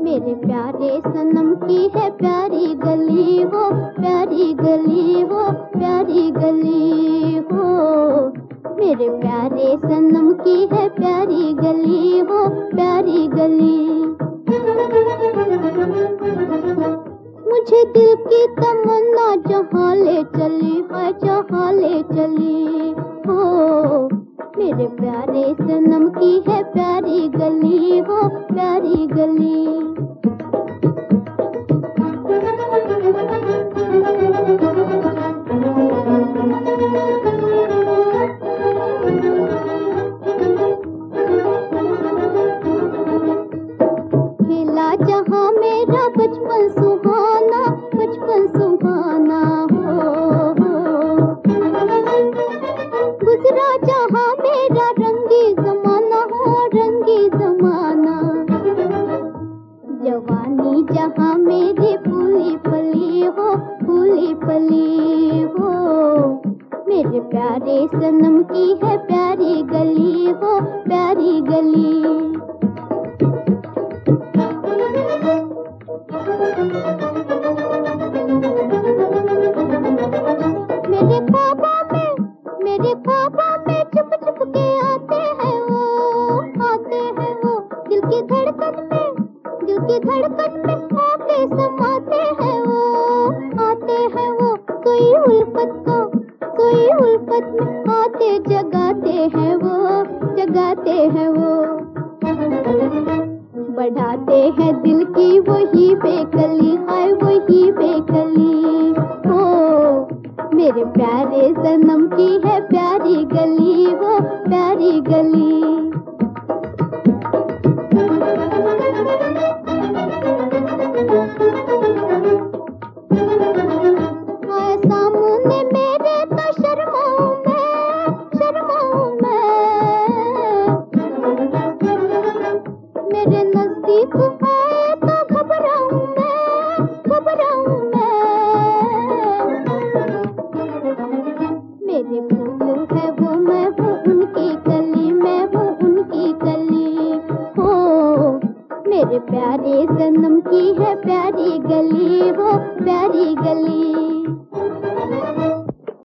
मेरे प्यारे सनम की है प्यारी गली वो प्यारी मुझे दिल की तमन्ना जहाँ ले चली, मैं जहाँ ले चली। हो, मेरे प्यारे सनम की है प्यारी सुहाना हो। गुजरा जहाँ मेरा रंगी जमाना हो, रंगी जमाना। जवानी जहाँ मेरी फूली फली हो, फूली फली हो। मेरे प्यारे सनम की है प्यारी गली हो, प्यारी गली। धड़कन में दिल की धड़कन में आके समाते हैं वो, आते हैं वो, सोई उल्फत को सोई उल्फत में आते, जगाते हैं वो, जगाते हैं वो। बढ़ाते हैं दिल की वही बेकली, हाय वही बेकली। हो मेरे प्यारे सनम की है प्यारी गली, वो प्यारी गली। प्यारे सनम की है प्यारी